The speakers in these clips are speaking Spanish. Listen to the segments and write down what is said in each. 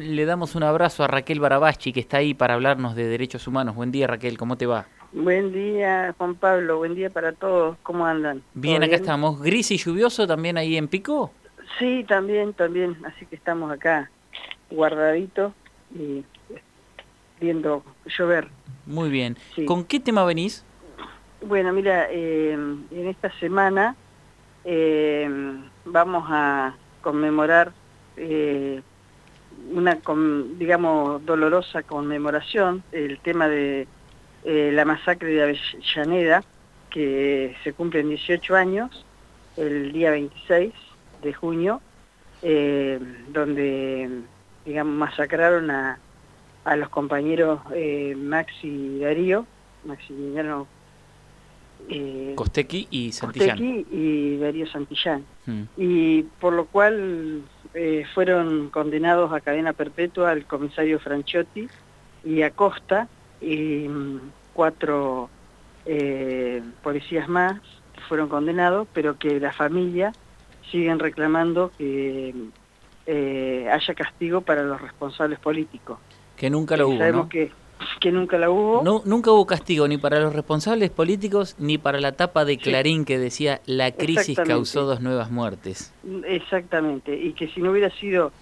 Le damos un abrazo a Raquel Barabachi, que está ahí para hablarnos de derechos humanos. Buen día, Raquel, ¿cómo te va? Buen día, Juan Pablo. Buen día para todos. ¿Cómo andan? Bien, acá estamos. ¿Gris y lluvioso también ahí en Pico? Sí, también, también. Así que estamos acá guardaditos y viendo llover. Muy bien. ¿Con qué tema venís? Bueno, mira, eh, en esta semana eh, vamos a conmemorar... Eh, una, digamos, dolorosa conmemoración, el tema de eh, la masacre de Avellaneda, que se cumple en 18 años, el día 26 de junio, eh, donde, digamos, masacraron a, a los compañeros eh, Maxi y Darío, Maximiliano eh, Costequi y Santillán. Costequi y Darío Santillán. Hmm. Y por lo cual eh, fueron condenados a cadena perpetua el comisario Franciotti y Acosta y mm, cuatro eh, policías más fueron condenados, pero que la familia siguen reclamando que eh, haya castigo para los responsables políticos. Que nunca lo hubo, Sabemos que que nunca la hubo. No, nunca hubo castigo ni para los responsables políticos ni para la tapa de Clarín que decía la crisis causó dos nuevas muertes. Exactamente, y que si no hubiera sido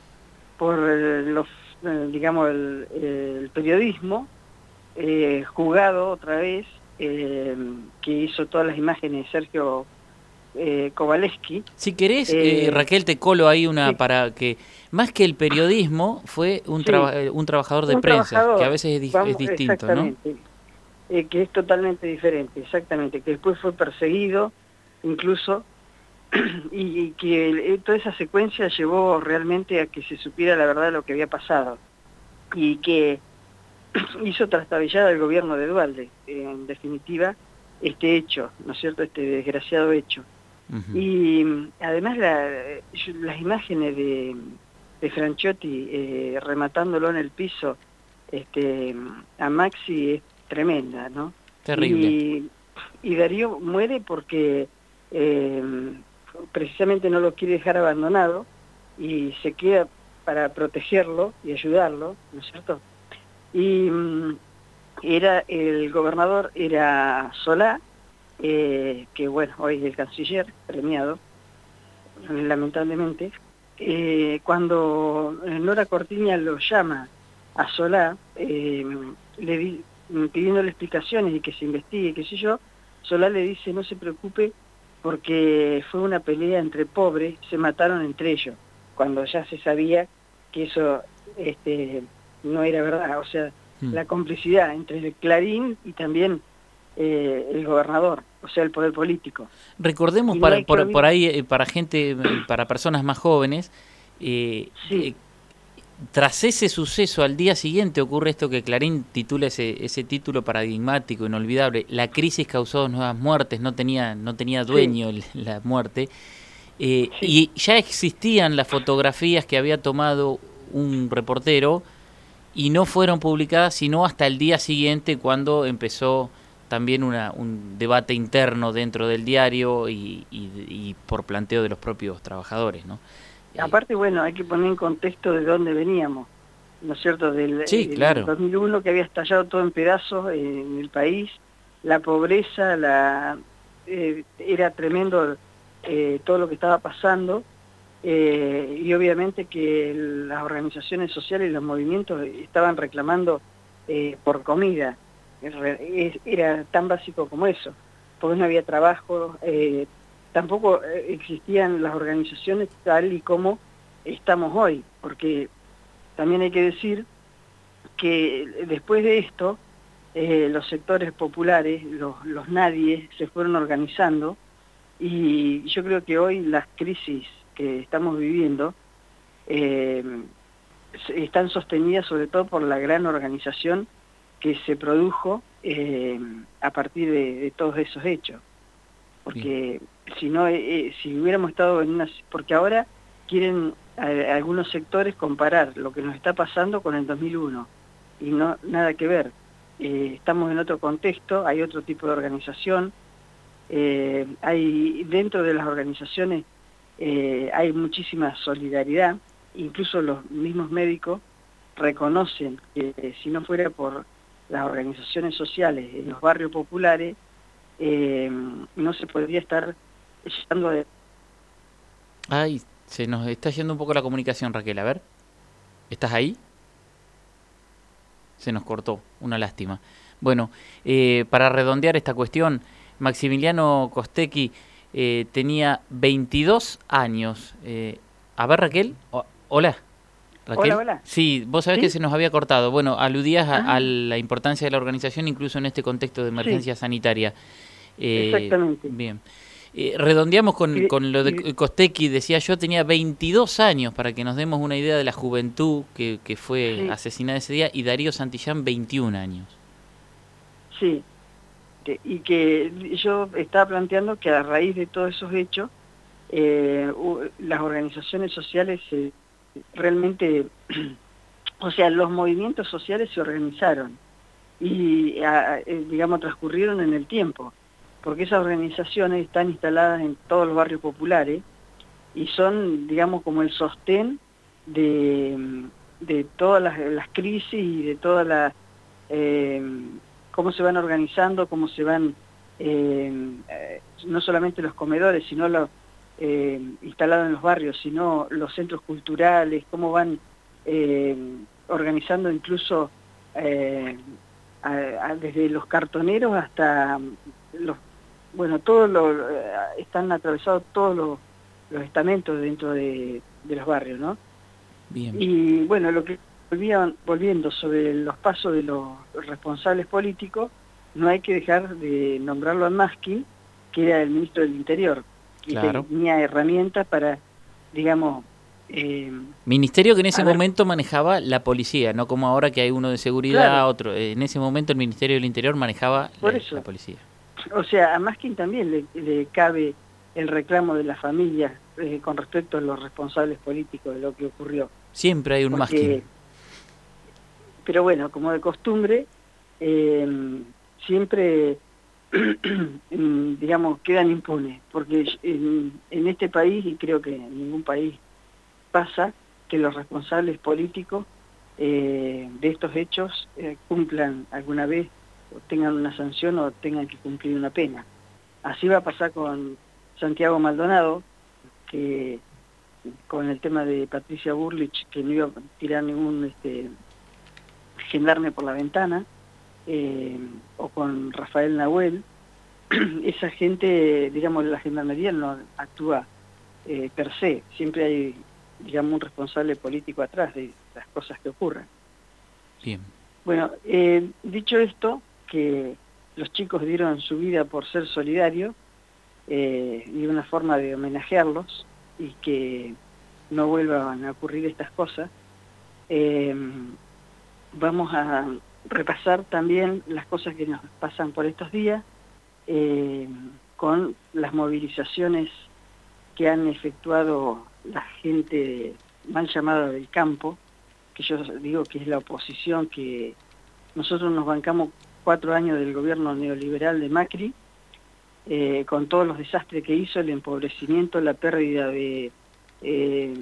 por eh, los, eh, digamos, el, periodismo eh, jugado otra vez, que hizo todas las imágenes de Sergio eh, Kowaleski. Si querés, eh, Raquel, te colo ahí una para que, más que el periodismo, fue un, eh, un trabajador de prensa, que a veces es, distinto, ¿no? Eh, que es totalmente diferente, exactamente, que después fue perseguido, incluso, y, que toda esa secuencia llevó realmente a que se supiera la verdad de lo que había pasado, y que hizo trastabillada el gobierno de Dualde, en definitiva, este hecho, ¿no es cierto?, este desgraciado hecho. Y además las imágenes de, de Franchotti eh, rematándolo en el piso este, a Maxi es tremenda, ¿no? Terrible. Y, Darío muere porque eh, precisamente no lo quiere dejar abandonado y se queda para protegerlo y ayudarlo, ¿no es cierto? Y mm, era el gobernador era Solá, eh, que bueno, hoy es el canciller premiado, lamentablemente, eh, cuando Nora Cortiña lo llama a Solá, eh, le pidiéndole explicaciones y que se investigue, qué sé yo, Solá le dice no se preocupe porque fue una pelea entre pobres, se mataron entre ellos, cuando ya se sabía que eso este, no era verdad, o sea, hmm. la complicidad entre el Clarín y también eh, el gobernador, o sea, el poder político. Recordemos para, por, ahí, eh, para gente, para personas más jóvenes, eh, tras ese suceso, al día siguiente ocurre esto que Clarín titula ese, ese título paradigmático, inolvidable, la crisis causó nuevas muertes, no tenía, no tenía dueño la muerte, y ya existían las fotografías que había tomado un reportero y no fueron publicadas sino hasta el día siguiente cuando empezó también una, un debate interno dentro del diario y, por planteo de los propios trabajadores, ¿no? Aparte, bueno, hay que poner en contexto de dónde veníamos, ¿no es cierto? Del, sí, claro. 2001 que había estallado todo en pedazos en el país, la pobreza, la eh, era tremendo eh, todo lo que estaba pasando eh, y obviamente que las organizaciones sociales y los movimientos estaban reclamando por comida era tan básico como eso, porque no había trabajo, eh, tampoco eh, existían las organizaciones tal y como estamos hoy, porque también hay que decir que después de esto, eh, los sectores populares, los, los nadie, se fueron organizando y yo creo que hoy las crisis que estamos viviendo están sostenidas sobre todo por la gran organización que se produjo eh, a partir de, todos esos hechos. Porque si no, eh, eh, si hubiéramos estado en una... Porque ahora quieren algunos sectores comparar lo que nos está pasando con el 2001 y no nada que ver. estamos en otro contexto, hay otro tipo de organización, hay dentro de las organizaciones hay muchísima solidaridad, incluso los mismos médicos reconocen que si no fuera por las organizaciones sociales en los barrios populares, eh, no se podría estar llegando a... Ay, se nos está yendo un poco la comunicación, Raquel. A ver, ¿estás ahí? Se nos cortó, una lástima. Bueno, eh, para redondear esta cuestión, Maximiliano Costecchi eh, tenía 22 años. a ver, Raquel, hola. Hola, hola. Sí, vos sabés que se nos había cortado. Bueno, aludías a, la importancia de la organización incluso en este contexto de emergencia sanitaria. Eh, Exactamente. Bien. Eh, redondeamos con, con, lo de Costequi, decía yo, tenía 22 años para que nos demos una idea de la juventud que, que fue asesinada ese día, y Darío Santillán 21 años. Sí, y que yo estaba planteando que a raíz de todos esos hechos, eh, las organizaciones sociales se realmente, o sea, los movimientos sociales se organizaron y, eh, digamos, transcurrieron en el tiempo, porque esas organizaciones están instaladas en todos los barrios populares y son, digamos, como el sostén de, de todas las, crisis y de todas las... Eh, cómo se van organizando, cómo se van, eh, no solamente los comedores, sino los eh, instalado en los barrios, sino los centros culturales, cómo van eh, organizando incluso eh, desde los cartoneros hasta los, bueno, todos los, están atravesados todos los, estamentos dentro de, los barrios, ¿no? Y bueno, lo que volvían, volviendo sobre los pasos de los responsables políticos, no hay que dejar de nombrarlo a Maskin, que era el ministro del Interior, y tenía herramientas para, digamos... Eh, Ministerio que en ese momento manejaba la policía, no como ahora que hay uno de seguridad, otro. En ese momento el Ministerio del Interior manejaba la, policía. O sea, a Maskin también le, cabe el reclamo de la familia eh, con respecto a los responsables políticos de lo que ocurrió. Siempre hay un Maskin. Pero bueno, como de costumbre, eh, siempre digamos, quedan impunes, porque en, este país, y creo que en ningún país pasa, que los responsables políticos eh, de estos hechos eh, cumplan alguna vez, o tengan una sanción o tengan que cumplir una pena. Así va a pasar con Santiago Maldonado, que con el tema de Patricia Burlich, que no iba a tirar ningún este, gendarme por la ventana, eh, o con Rafael Nahuel, esa gente, digamos, la gendarmería no actúa eh, per se, siempre hay, digamos, un responsable político atrás de las cosas que ocurren. Bien. Bueno, eh, dicho esto, que los chicos dieron su vida por ser solidarios y una forma de homenajearlos y que no vuelvan a ocurrir estas cosas, vamos a repasar también las cosas que nos pasan por estos días, eh, con las movilizaciones que han efectuado la gente mal llamada del campo, que yo digo que es la oposición, que nosotros nos bancamos cuatro años del gobierno neoliberal de Macri, eh, con todos los desastres que hizo, el empobrecimiento, la pérdida de eh,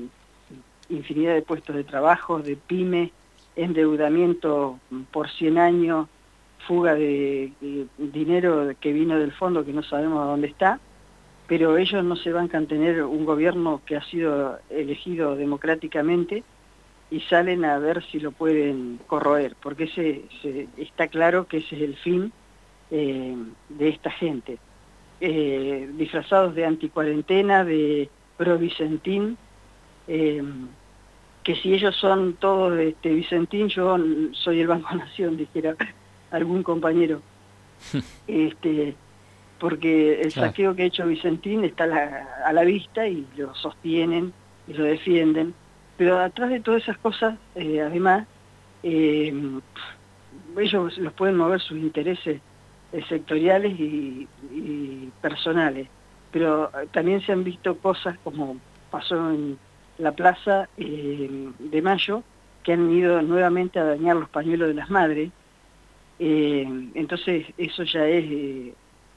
infinidad de puestos de trabajo, de pyme, endeudamiento por 100 años, fuga de, dinero que vino del fondo que no sabemos a dónde está, pero ellos no se van a tener un gobierno que ha sido elegido democráticamente y salen a ver si lo pueden corroer, porque ese, está claro que ese es el fin eh, de esta gente. Eh, disfrazados de anticuarentena, de pro-Vicentín, eh, que si ellos son todos este, Vicentín, yo soy el Banco Nación, dijera algún compañero. este Porque el saqueo que ha hecho Vicentín está a la, vista y lo sostienen y lo defienden. Pero atrás de todas esas cosas, eh, además, eh, ellos los pueden mover sus intereses eh, sectoriales y, personales. Pero también se han visto cosas como pasó en la plaza de Mayo, que han ido nuevamente a dañar los pañuelos de las madres, eh, entonces eso ya es, eh,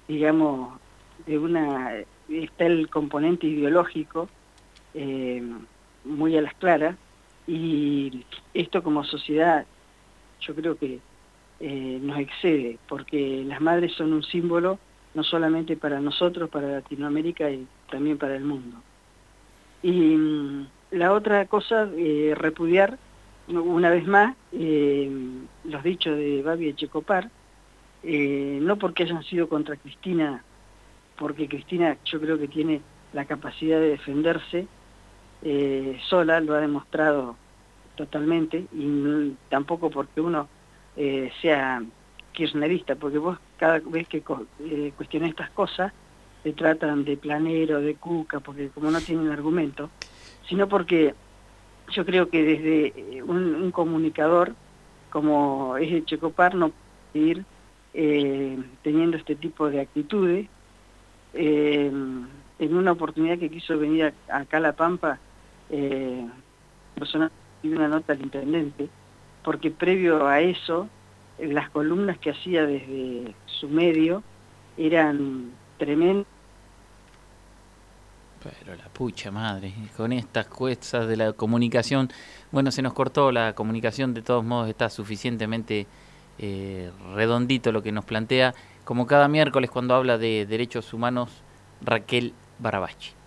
digamos, de una está el componente ideológico eh, muy a las claras Y esto como sociedad yo creo que eh, nos excede, porque las madres son un símbolo no solamente para nosotros, para Latinoamérica y también para el mundo. Y mm, la otra cosa, eh, repudiar una vez más eh, los dichos de Babi Echecopar, no porque hayan sido contra Cristina, porque Cristina yo creo que tiene la capacidad de defenderse sola, lo ha demostrado totalmente, y tampoco porque uno eh, sea kirchnerista, porque vos cada vez que eh, cuestionas estas cosas, te tratan de planero, de cuca, porque como no tienen argumento, sino porque yo creo que desde eh, un, comunicador como es el Checopar no puede ir teniendo este tipo de actitudes. en una oportunidad que quiso venir acá a La Pampa, personal y una nota al intendente, porque previo a eso, las columnas que hacía desde su medio eran tremendas. Pero la pucha madre, con estas cuestas de la comunicación, bueno, se nos cortó la comunicación, de todos modos está suficientemente eh, redondito lo que nos plantea, como cada miércoles cuando habla de derechos humanos, Raquel Barabachi.